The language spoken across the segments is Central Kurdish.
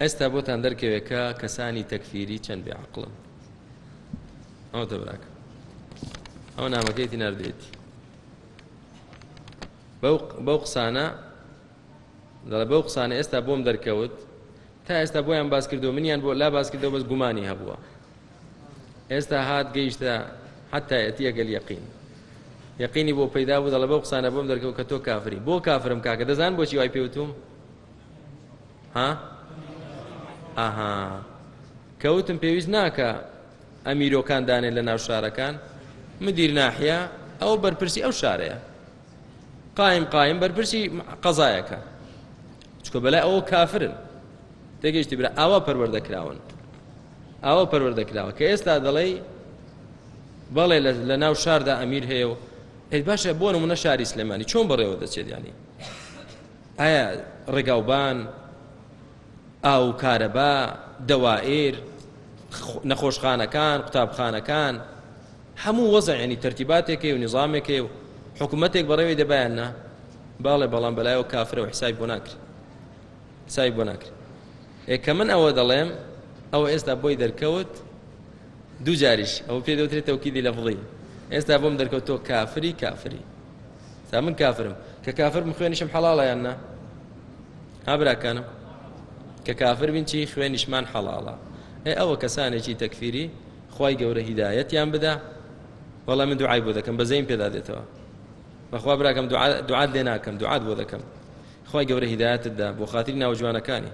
ئێستا بۆتان دەرکەوێت کە کەسانی تەکفیری چەند بێ عقلن ئەو دەبراک ئەو نامەکەیتی نردێتی بەو قسانە دەڵێ بەو قسانە ئێستا بۆم دەرکەوت تا ئێستا بۆیان باس کردو منیان بۆ لا باس کردەوە بەس گومانی هەبووە ئێستا هات گەیشتە حتی یەتی ئەگەل یەقین یەقینی بۆ پەیدا بوو دەڵێ بەو قسانە بۆم دەرکەوت کە تۆ کافری بۆ کافرم کاکە دەزان بۆچی وای پێوتوم ها ئاها کەوتم پێویست ناکە ئەمیرۆکان دانێن لە ناو شارەکان مدیر ناحە ئەو بەرپرسی ئەو شارەیە قایم قایم بەرپرسی قەزایەکە چکە بەلای ئەوە کافرن تێگەیشتی برا ئاوا پەروەردە کراون ئاوا پەروەردە کراوە کە ئێستا دەڵێی بەڵێ لە ناو شاردا ئەمیر هەیە و ئەی باشە بۆ نمونە شاری سلێمانی چۆن بەڕێوە دەچێت ینی ئایا ڕێگاوبان ئاو، کارەبا، دەوائر، نەخۆشخانەکان، قوتابخانەکان، هەموو وەزعێنی تەرتیباتێکێ و نیزامێکێ و حکوومەتێک بەڕێوەی دەبایان نا باڵێ بەڵام بەلایەوە کافرەوە حسابی بۆ ناکرێت حسابی بۆ ناکرێت ئێ کە من ئەوە دەڵێم ئەوە ئێستا بۆی دەرکەوت دوو جاریش ئەوە پێ دەوترێت تەوکیدی لەفڵی ئێستا بۆم دەرکەوت تۆ کافری کافری تا من کافرم کە کافر بخوێنیشم حەڵاڵەیان نا ها براکانم کە کافر بین چی خوێنیشمان حەڵاڵە ئێ ئەوە کەسانێکی تەکفیری خی گەورە هیدایەتیان بدا وەڵام من دوعای بۆ دەکەم بەزەیم پێدا دێتەوە بەخوا براکەم دوعات لێ ناکەم دوعات بۆ دەکەم خی گەورە هیدایەتتدا بۆ خاتری ناوجوانەکانی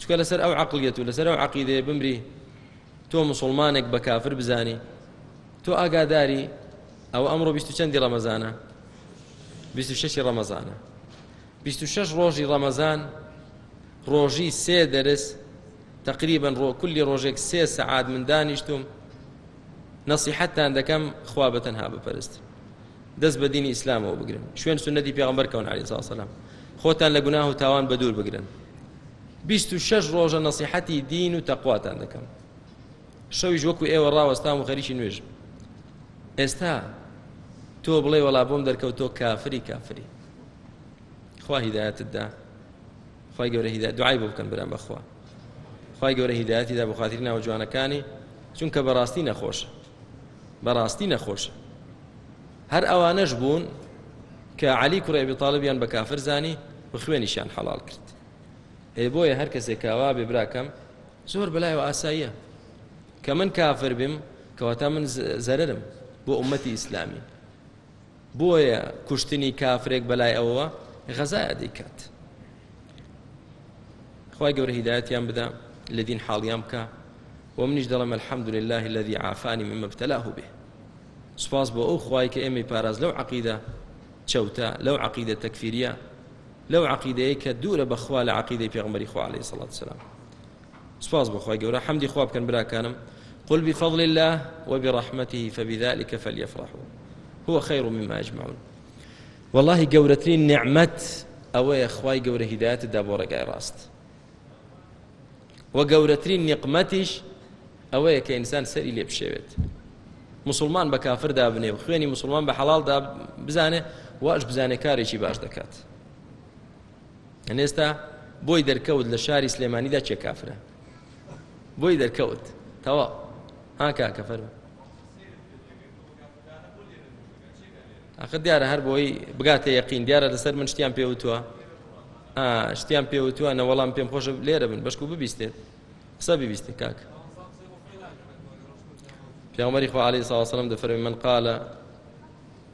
چکە لەسەر ئەو عقلیەت و لەسەر ئەو عقیدەیە بمری تۆ مسلمانێک بە کافر بزانی تۆ ئاگاداری ئەو ئەمڕۆ بیست چەندی ڕەمەزانە بیست شەشی ڕەمەزانە بیست و شەش ڕۆژی ڕەمەزان ڕۆژی سێ دەرس تقریبا ڕۆ کولی ڕۆژێک سێ سەعات من دانیشتوم نەسیحەتتان دەکەم خوا بە تەنها بپەرست دەست بە دینی ئیسلامەوە بگرن شوێن سنەتی پێغمبەر کەون علی ساسەلام خۆتان لە گوناه و تاوان بە دوور بگرن بیست و شەش ڕۆژە نەسیحەتی دین و تەقواتان دەکەم شەویش وەکو ئێوە ڕاوەستام و خەریکی نوێژ ئێستا تۆ بڵێ وەڵا بۆم دەرکەوتۆ کافری کافری خوا هیدایەتت دا خوای گەورە هیدایەت دوعای بۆ بکەن برام بەخوا خوای گەورە هیدایەتی دا بۆ خاتری ناوە جوانەکانی چونکە بەڕاستی نەخۆشە بەڕاستی نەخۆشە هەر ئەوانەش بوون کە علی کوڕی ئەبی طالبیان بە کافر زانی و خوێنیشیان حەڵال کرد ئێ بۆیە هەر کەسێک کاوا بێ براکەم زۆر بەلایەوە ئاساییە کە من کافر بم کەواتە من زەرم بۆ ئومەتی ئیسلامی بۆیە کوشتنی کافرێک بەلای ئەوە غەزایە دەیکات خوای گەورە هیدایەتیان بدا لە دین حاڵیان بکە و منیش دەڵێم الحمد لله الذي عافاني مما ابتلاه به سپاس بۆ ئەو خوای کە ئێمەی پاراز لەو عقیدە چەوتە لەو عقیدە تەکفیریە لەو عقیدەیە کە دوورە بەخوا لە عقیدەی پێغمبەری خوا عليه سڵات سلام سپاس بۆ خوای گەورە حەمدی خوا بکەن براکانم قل بفضل الله وبرحمته فبذلك فليفرحوا هو خير مما يجمعون والله گەورەترین نعمت ئەوەیە خوای گەورە هیدایەتت دا بۆ ڕێگای ڕاست و گەورەترین نقمەتیش ئەوەیە کە ئینسان سەری لێ بشێوێت مسلمان بە کافر دابنێ و خوێنی مسلمان بە حەڵال بزانێ واش بزانێ کارێکی باش دەکات ئێستا بۆی دەرکەوت لە شاری سلێمانیدا چێ کافرە بۆی دەرکەوت تەوا ها کاکە فەرمە ئەخە دیارە هەر بۆی بگاتە یەقین دیارە لەسەر من شتیان پێوتوە شتیان پێوتوە نەوەڵام پێم خۆشە لێرە بن بەشکو ببیستێت قسە ببیستێ کاک پیامەری خۆ عليه ساوسلم دەفەرمی من قالە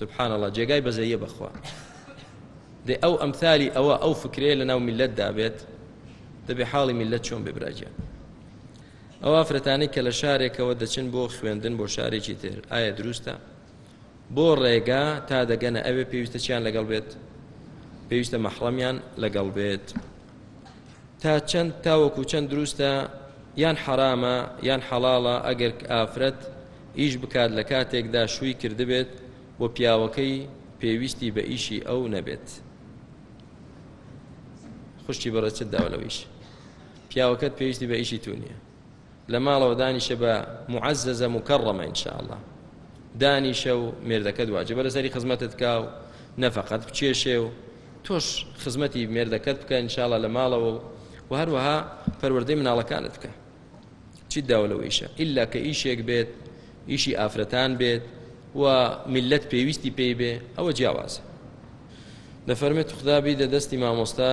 سبحان اللە جێگای بەزەیە بەخوا دێ ئەو ئەمثالی ئەوە ئەو فکرەیە لە ناو میلەت دابێت دەبێ حاڵی میلەت چۆن ببراجە ئەو ئافرەتانی کە لە شارێکەوە دەچن بۆ خوێندن بۆ شارێکی تر ئایا دروستە بۆ ڕێگا تا دەگەنە ئەوێ پێویستە چیان لەگەڵ بێت پێویستە مەحڕەمیان لەگەڵ بێت تا چەند تاوەکو چەند دروستە یان حەرامە یان حەڵاڵە ئەگەر ئافرەت ئیش بکات لە کاتێکدا شووی کردبێت و پیاوەکەی پێویستی بە ئیشی ئەو نەبێت خوشتی بەڕێ چت داوە لەویش پیاوەکەت پێویستی بە ئیشی تو نییە لە ماڵەوە دانیشە بە معززە مکرمە ان شاء الله دانیشە و مێردەکەت واجبە لەسەری خزمەتت کا و نەفەقەت بچێشێ و تۆش خزمەتی مێردەکەت بکە ان شاء الله لە ماڵەوە و و هەروەها پەروەردەی مناڵەکانت بکە چی داوە لەو ئیشە ئللا کە ئیشێک بێت ئیشی ئافرەتان بێت و ملت پێویستی پێی بێ ئەوە جیاوازە دەفەرمێت خدابی دە دەستی مامۆستا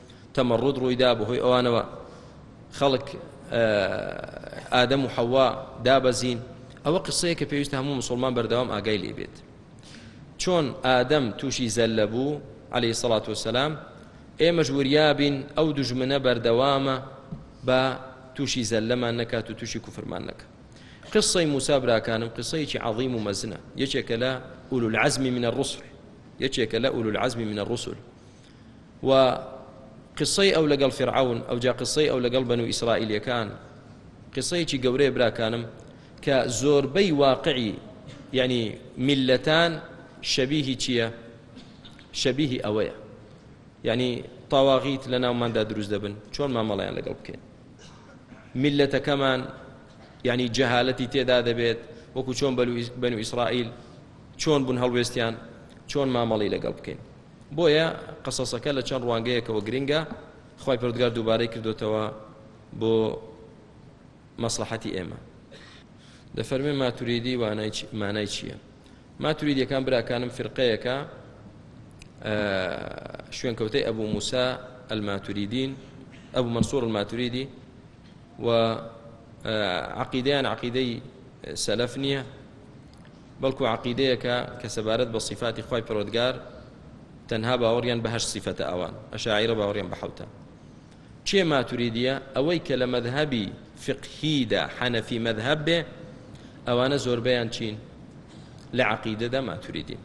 تەمەڕود ڕوویدا بەهۆی ئەوانەوە خەڵک ئادەم و حەوا دابەزین ئەوە قسەیە کە پێویستە هەموو مسلمان بەردەوام ئاگای لێ بێت چۆن ئادەم تووشی زەلە بوو عليه سەڵات وسلام ئێمەش وریابین ئەو دژمنە بەردەوامە بە تووشی زەلەمان نەکات و تووشی کوفرمان نەکە قصەی موسا براکانم قسەیەکی عظیم و مەزنە یەکێکە لە ئولو العزمی منە ڕسل یەکێکە لە ئولو العزمی منە ڕسل و قسەی ئەو لەگەڵ فیرعەون ئەوجا قسەی ئەو لەگەڵ بەنو ئیسرائیلیەکان قسەیەکی گەورەیە براکانم کە زۆربەی واقعی یعنی میلەتان شەبیهی چییە شەبیهی ئەوەیە یعنی تاواغیت لە ناوماندا دروست دەبن چۆن مامەڵیان لەگەڵ بکەین میلەتەکەمان یعنی جەهالەتی تێدا دەبێت وەکو چۆن بەنو ئیسرائیل چۆن بوون هەڵوێستیان چۆن مامەڵی لەگەڵ بکەین بۆیە قەسەسەکە لە چەند ڕوانگەیەکەوە گرنگە خوای پەروەردگار دووبارەی کردوتەوە بۆ مەسلحەتی ئێمە دەفەرمێ ماتوریدی وانای مانای چییە ماتوریدیەکان براکانم فرقەیەکە شوێنکەوتەی ئەبوو موسا ئەلماتوریدین ئەبوو منصور الماتوریدی و عقیدەیان عقیدەی سەلەف نییە بەڵکو عەقیدەیەکە کە سەبارەت بە سیفاتی خوای پەروەردگار تەنها باوەڕیان بە هەشت سیفەتە ئەوان ئەشاعیرە باوەڕیان بە حەوتە چیە ماتوریدیە ئەوەی کە لە مەذهبی فقهیدا حەنەفی مەذهب بێ ئەوانە زۆربەیان چین لە عەقیدەدا ماتوریدین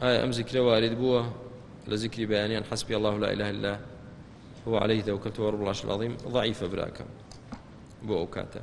ئایا ئەم زیکرە وارد بووە لە زیکری بەیانیان حەسبی الله لا اله الا هو عليه توکلت ورب العرش العظیم ضعیفە براکەم بۆ ئەو کاتە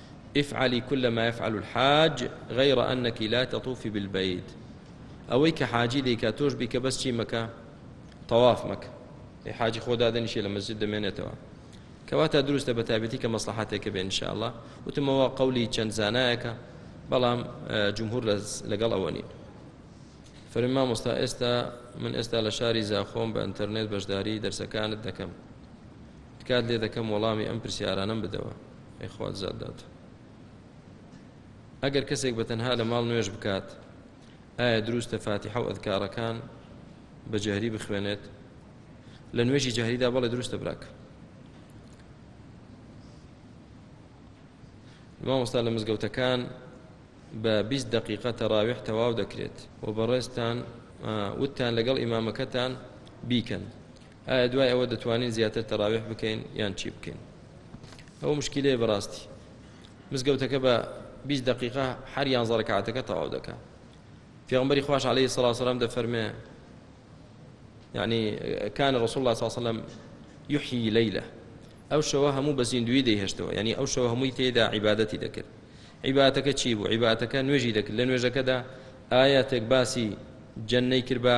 افعلی کل ما یفعل الحاج غیر انک لا تطوفی بالبیت ئەوەی کە حاجی دەیکا تۆش بیکە بەس چی مەکە طواف مەکە ئەی حاجی خۆ دادەنیشێ لە مەسجد دەمێنێتەوە کەواتە دروستە بە تابەتی کە مەسلحاتێکە بێن انشاءالله وتمەوە قولی چەند زانایەکە بەڵام جمهور لەگەڵ ئەوە نین فەرمی مامۆستا ئێستا من ئێستا لە شاری زاخۆم بە ئەتەرنێت بەشداری دەرسەکانت دەکەم تکات لێ دەکەم وەڵامی ئەم پرسیارانم بدەوە ئەی خوا جزات دات ئەگەر کەسێک بە تەنها لە ماڵ نوێژ بکات ئایا دروستە فاتیحە و ئەذکارەکان بە جەهری بخوێنێت لە نوێژی جەهریدا بەڵێ دروستە براک مامۆستا لە مزگەوتەکان بە 20 دقیقە تەراویح تەواو دەکرێت و بەڕێزتان وتان لەگەڵ ئیمامەکەتان بیکەن ئایا دوای ئەوە دەتوانین زیاتر تەراویح بکەین یان چی بکەین ئەو مشکلەیە بەڕاستی مزگەوتەکە بە 20 دقیقا هەر یان زەرکاتەکە تەواو دەکە پێغمبەری خوش عليه سڵ سلام دەفەرمێ يعني كان رسول الله صلى الله عليه وسلم يحيي ليلة ئەو شەوە هەموو بە زیندوی دەیهشتەوە ینی ئەو شەوە هەمووی تێدا عیباەتی دەکرد عیباتەکە چی بوو عیباتەکە نوێژی دەکرد لە نوێژەکەدا ئایا تێک باسی جەنەی کرد بە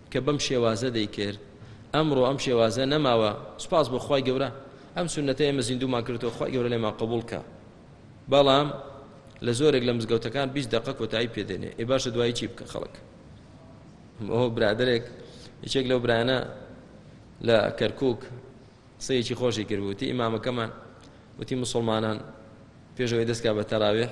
کە بەم شێوازە دەیکرد ئەمڕۆ ئەم شێوازە نەماوە سوپاس بۆ خوای گەورە ئەم سونەتە ئێمە زیندومان کردەوە خوای گەورە لێمان قبول کە بەڵام لە زۆرێک لە مزگەوتەکان 20 دقە کۆتایی پێدێنێ ئێ باشە دوایی چی بکە خەڵک ئەو برادێک یەکێک لەو برانە لە کەرکک قسەیەکی خۆشی کرد وتی ئیمامەکەمان وتی مسلمانان پێشەوەی دەستکا بە تەراوێح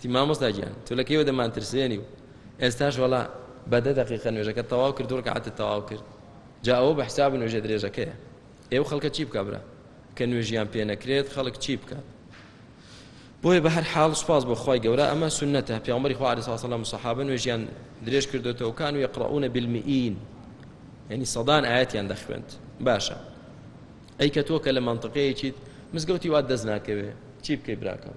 تی مامۆستا گیان تۆ لەکەیەوە دەمانترسێنی و ئێستاش وەڵا بە دە دەقیقە نوێژەکەت تەواو کرد دوو ڕکعەتت تەواو کرد جا ئەوە بە حساب نوێژە درێژەکەیە ئێو خەڵکە چی بکە برا کە نوێژیان پێ نەکرێت خەڵک چی بکات بۆیە بە هەر حاڵ سپاس بۆ خی گەورە ئەمە سنەتە پیامەری خوا علی ساسەلا مسەحابە نوێژیان درێژ کردوێتەوە کان و یقڕونە بالمئین یعنی سەدان ئاەتیان دەخوێند باشە ئەی کە تۆ کە لە منطقەیەکیت مزگەوتی وات دەست ناکەوێ چی بکەی براکەم